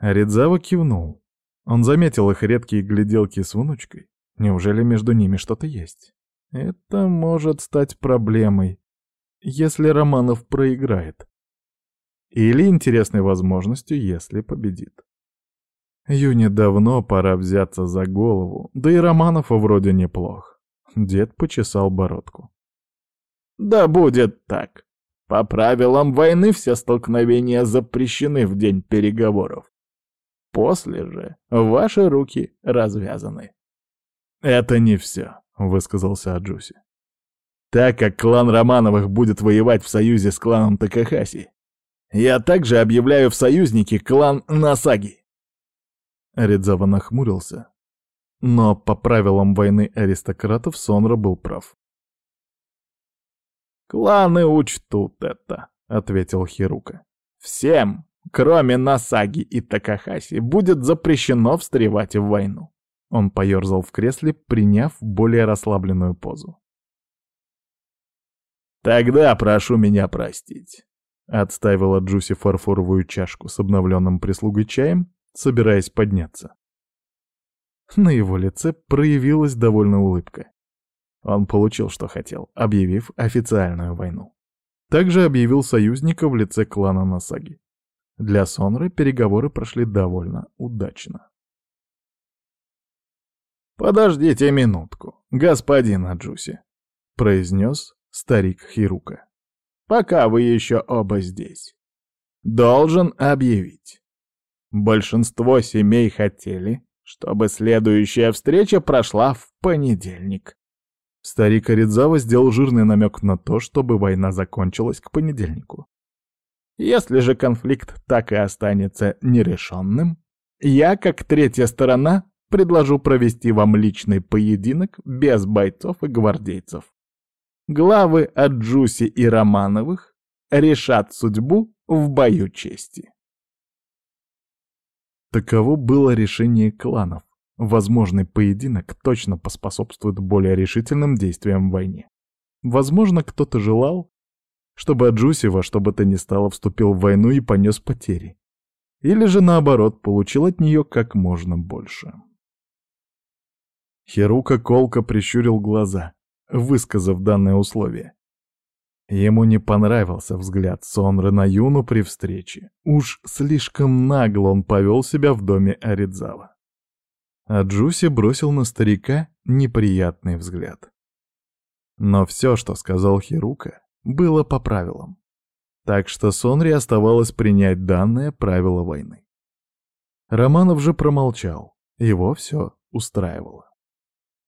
B: Ридзава кивнул. Он заметил их редкие гляделки с внучкой. Неужели между ними что-то есть? Это может стать проблемой, если Романов проиграет. Или интересной возможностью, если победит. Юне давно пора взяться за голову, да и Романов вроде неплох. Дед почесал бородку. «Да будет так. По правилам войны все столкновения запрещены в день переговоров. После же ваши руки развязаны. «Это не все», — высказался Аджуси. «Так как клан Романовых будет воевать в союзе с кланом Такахаси, я также объявляю в союзники клан Насаги». Ридзава нахмурился, но по правилам войны аристократов Сонра был прав. «Кланы учтут это», — ответил Хирука. «Всем, Кроме Насаги и Такахаси, будет запрещено встревать в войну. Он поерзал в кресле, приняв более расслабленную позу. «Тогда прошу меня простить», — отставила Джуси фарфоровую чашку с обновленным прислугой чаем, собираясь подняться. На его лице проявилась довольная улыбка. Он получил, что хотел, объявив официальную войну. Также объявил союзника в лице клана Насаги. Для Сонры переговоры прошли довольно удачно. «Подождите минутку, господин Аджуси», — произнес старик Хирука. «Пока вы еще оба здесь. Должен объявить. Большинство семей хотели, чтобы следующая встреча прошла в понедельник». Старик Аридзава сделал жирный намек на то, чтобы война закончилась к понедельнику. Если же конфликт так и останется нерешенным, я, как третья сторона, предложу провести вам личный поединок без бойцов и гвардейцев. Главы Аджуси и Романовых решат судьбу в бою чести. Таково было решение кланов. Возможный поединок точно поспособствует более решительным действиям в войне. Возможно, кто-то желал,
C: чтобы Аджуси во что бы то ни стало вступил в войну и понес потери. Или же наоборот, получил от нее как можно больше. Хирука колко прищурил глаза, высказав данное условие. Ему не понравился взгляд Сонры на Юну при встрече. Уж слишком нагло он повел себя в доме Аридзава. А Джуси бросил на старика неприятный взгляд. Но все, что сказал Хирука, было по правилам. Так что Сонри оставалось принять данное правило войны. Романов же промолчал, его все устраивало.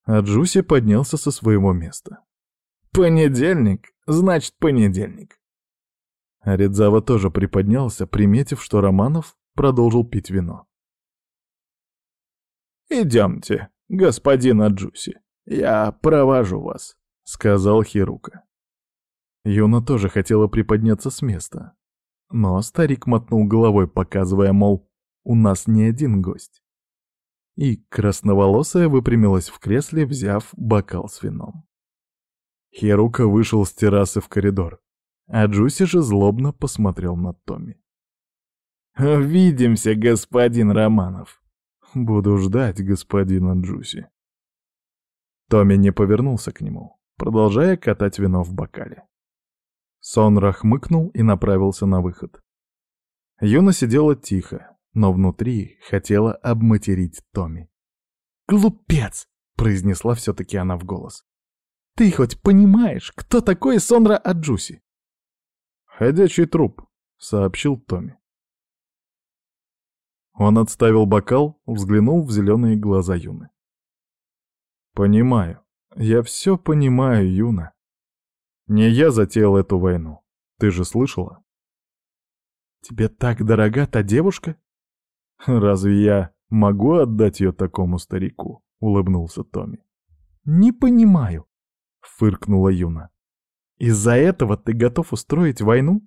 C: А Джуси поднялся со своего места. «Понедельник, значит понедельник». Аридзава тоже приподнялся, приметив, что Романов продолжил пить вино. «Идемте, господин Аджуси, я провожу вас», — сказал Хирука. Юна тоже хотела приподняться с места. Но старик мотнул головой, показывая, мол, у нас не один гость. И красноволосая выпрямилась в кресле, взяв бокал с вином. Хирука вышел с террасы в коридор, а Джуси же злобно посмотрел на Томми. «Увидимся, господин Романов!» «Буду ждать господина Джуси». Томми не повернулся к нему, продолжая катать вино в бокале. Сонра хмыкнул и направился на выход. Юна сидела тихо, но внутри хотела обматерить Томми. «Глупец!» — произнесла все-таки она в голос. Ты хоть понимаешь, кто такой Сонра Аджуси?»
B: «Ходячий труп», — сообщил Томми. Он отставил бокал, взглянул в зеленые глаза Юны. «Понимаю. Я все понимаю, Юна. Не я затеял эту войну. Ты же слышала?»
C: «Тебе так дорога та девушка?»
B: «Разве я могу отдать ее такому старику?» — улыбнулся Томми.
C: «Не понимаю. — фыркнула Юна. «Из-за этого ты готов устроить войну?»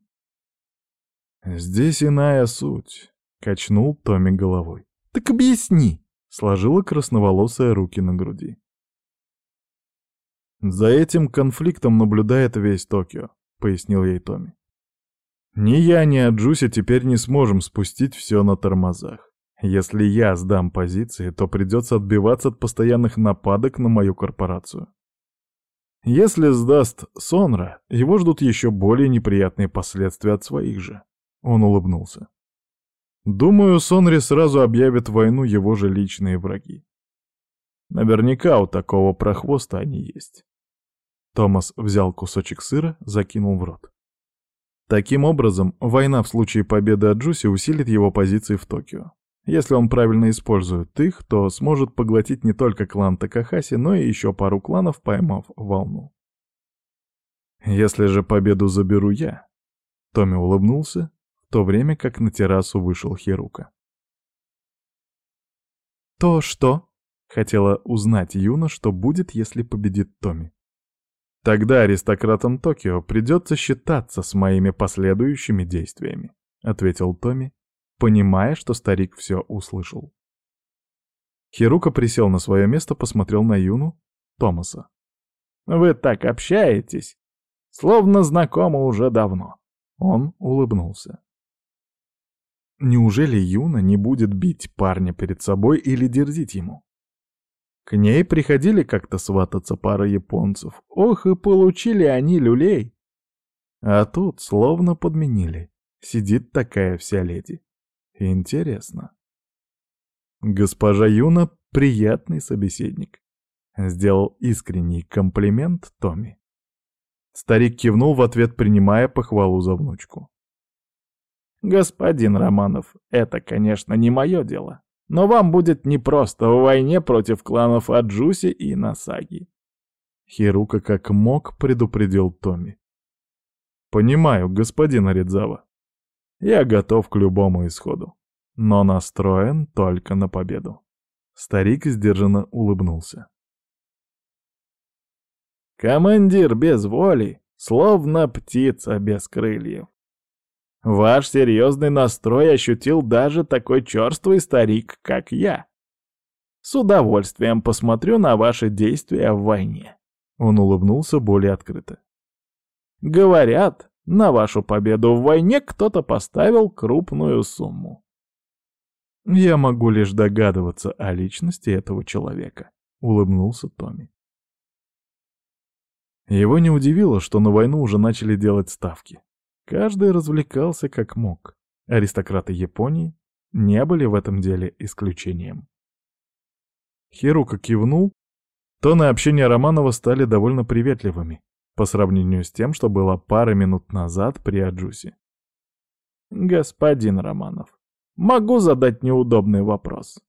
B: «Здесь иная суть», — качнул Томми головой.
C: «Так объясни!»
B: — сложила красноволосая руки на груди. «За этим конфликтом наблюдает весь Токио», — пояснил ей Томми. «Ни я, ни Аджуси теперь не сможем спустить все на тормозах. Если я сдам позиции, то придется отбиваться от постоянных нападок на мою корпорацию. Если сдаст Сонра, его ждут еще более неприятные последствия от своих же. Он улыбнулся. Думаю, Сонри сразу объявит войну его же личные враги. Наверняка у такого прохвоста они есть. Томас взял кусочек сыра, закинул в рот. Таким образом, война в случае победы Аджуси усилит его позиции в Токио. Если он правильно использует их, то сможет поглотить не только клан Такахаси, но и еще пару кланов, поймав волну. Если же победу заберу я, Томми улыбнулся, в то время как на террасу вышел Хирука.
C: «То что?» — хотела узнать Юна, что будет, если победит Томми.
B: «Тогда аристократам Токио придется считаться с моими последующими действиями», — ответил Томми, понимая, что старик все услышал. Хирука присел на свое место, посмотрел на Юну, Томаса.
C: «Вы так общаетесь, словно знакомы уже давно». Он улыбнулся. Неужели Юна не будет бить парня перед собой или дерзить ему? К ней приходили как-то свататься пара японцев. Ох, и получили они люлей. А тут словно подменили. Сидит такая вся леди. Интересно. Госпожа Юна — приятный собеседник. Сделал искренний комплимент Томми. Старик кивнул в ответ, принимая похвалу за внучку. «Господин Романов, это, конечно, не мое дело, но вам будет непросто в войне против кланов Аджуси и Насаги». Хирука как мог предупредил Томми. «Понимаю, господин Аридзава. Я готов к любому исходу, но настроен только на победу. Старик сдержанно улыбнулся. Командир без воли, словно птица без крыльев. Ваш серьезный настрой ощутил даже такой черствый старик, как я. С удовольствием посмотрю на ваши действия в войне. Он улыбнулся более открыто. Говорят, На вашу победу в войне кто-то поставил крупную сумму. Я могу лишь догадываться о личности этого человека, улыбнулся Томми. Его не удивило, что на войну уже начали делать ставки. Каждый развлекался как мог. Аристократы Японии не были в этом деле исключением. Хирука кивнул. Тоны общения Романова стали довольно приветливыми, по сравнению с тем, что было пара минут назад при Аджусе. «Господин Романов, могу задать неудобный вопрос?»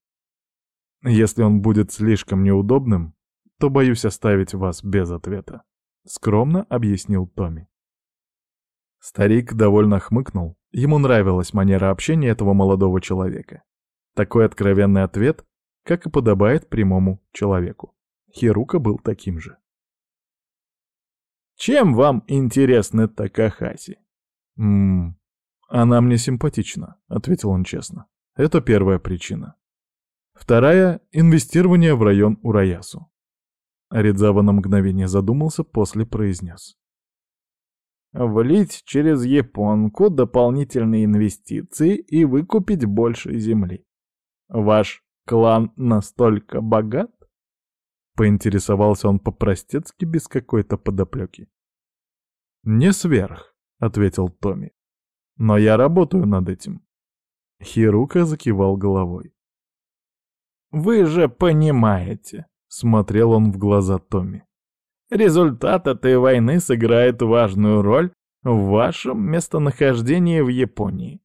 C: «Если он будет слишком неудобным, то боюсь оставить вас без ответа», — скромно объяснил Томми. Старик довольно хмыкнул. Ему нравилась манера общения этого молодого человека. Такой откровенный ответ, как и подобает прямому человеку. Хирука был таким же. «Чем вам интересны Такахаси?» «Ммм, она мне симпатична», — ответил он честно. «Это первая причина. Вторая — инвестирование в район Ураясу». Ридзава на мгновение задумался, после произнес влить через японку дополнительные инвестиции и выкупить больше земли. Ваш клан настолько богат? Поинтересовался он по-простецки без какой-то подоплеки. «Не сверх», — ответил Томми. «Но я работаю над этим». Хирука закивал головой. «Вы же понимаете», — смотрел он в глаза Томми. Результат этой войны сыграет важную роль в вашем местонахождении в Японии.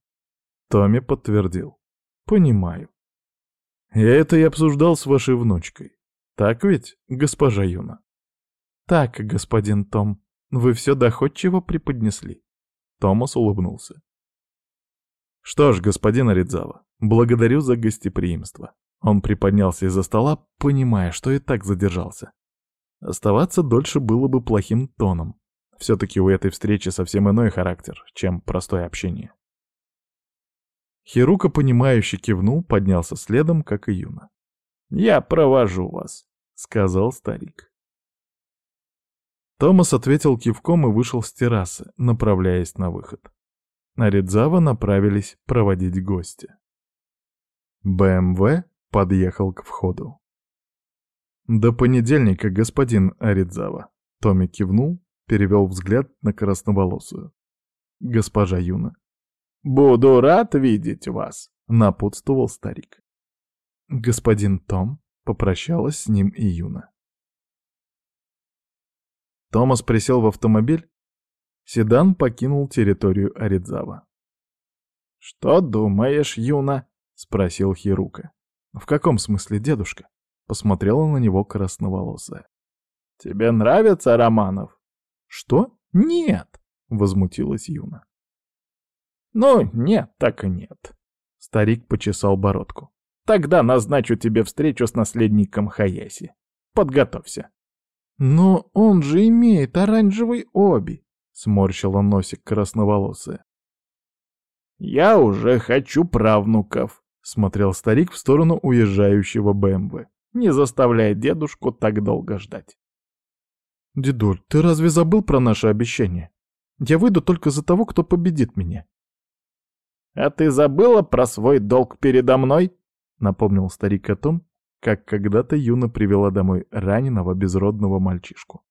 C: Томми подтвердил. Понимаю. Я это и обсуждал с вашей внучкой. Так ведь, госпожа Юна? Так, господин Том, вы все доходчиво преподнесли. Томас улыбнулся. Что ж, господин Аридзава, благодарю за гостеприимство. Он приподнялся из-за стола, понимая, что и так задержался. Оставаться дольше было бы плохим тоном. Все-таки у этой встречи совсем иной характер, чем простое общение. Хирука, понимающе кивнул, поднялся следом, как и Юна. «Я провожу вас», — сказал старик. Томас ответил кивком и вышел с террасы, направляясь на выход. Наридзава направились проводить гостя. БМВ подъехал к входу. «До понедельника, господин Аридзава», — Томми кивнул, перевел взгляд на красноволосую. «Госпожа Юна». «Буду рад видеть вас», — напутствовал старик. «Господин Том», — попрощалась с ним и Юна. Томас присел в автомобиль. Седан покинул территорию Аридзава. «Что думаешь, Юна?» — спросил Хирука. «В каком смысле, дедушка?» Посмотрела на него красноволосая. «Тебе нравится Романов?» «Что? Нет!» — возмутилась Юна. «Ну, нет, так и нет». Старик почесал бородку. «Тогда назначу тебе встречу с наследником Хаяси. Подготовься». «Но он же имеет оранжевый оби», — сморщила носик красноволосая. «Я уже хочу правнуков», — смотрел старик в сторону уезжающего БМВ не заставляя дедушку так долго ждать. «Дедуль, ты разве забыл про наше обещание? Я выйду только за того, кто победит меня». «А ты забыла про свой долг передо мной?» — напомнил старик о том, как когда-то Юна привела домой раненого безродного мальчишку.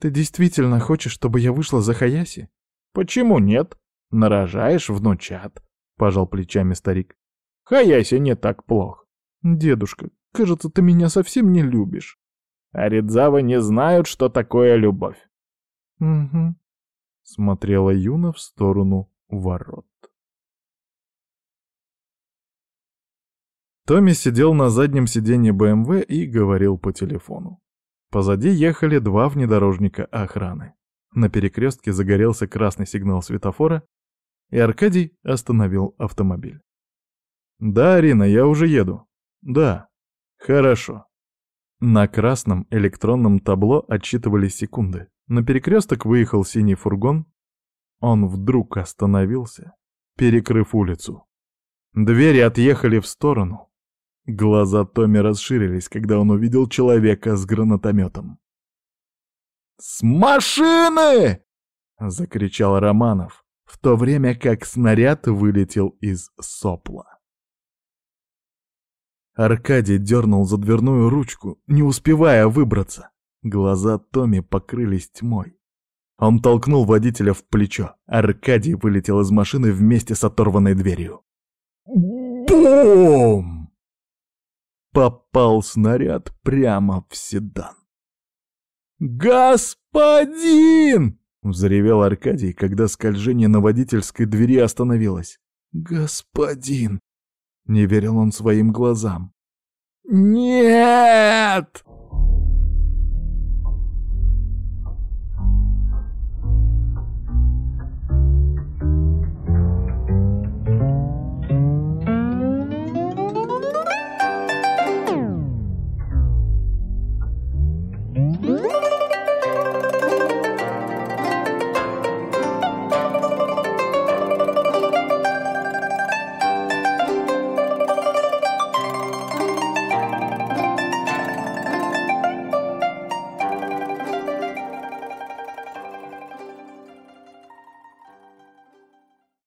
C: «Ты действительно хочешь, чтобы я вышла за Хаяси?» «Почему нет? Нарожаешь внучат», — пожал плечами старик. «Хаяси не так плох. «Дедушка, кажется, ты меня совсем не любишь». «Аридзавы не знают, что такое любовь». «Угу», — смотрела Юна в сторону ворот. Томми сидел на заднем сиденье БМВ и говорил по телефону. Позади ехали два внедорожника охраны. На перекрестке загорелся красный сигнал светофора, и Аркадий остановил автомобиль. «Да, Арина, я уже еду», да. Хорошо. На красном электронном табло отсчитывались секунды. На перекресток выехал синий фургон. Он вдруг остановился, перекрыв улицу. Двери отъехали в сторону. Глаза Томми расширились, когда он увидел человека с гранатометом. «С машины!» — закричал Романов, в то время как снаряд вылетел из сопла. Аркадий дернул за дверную ручку, не успевая выбраться. Глаза Томи покрылись тьмой. Он толкнул водителя в плечо. Аркадий вылетел из машины вместе с оторванной дверью. Бум! Попал снаряд прямо в седан. «Господин!» — взревел Аркадий, когда скольжение на водительской двери остановилось. «Господин!» — не верил он своим глазам. «Нет!»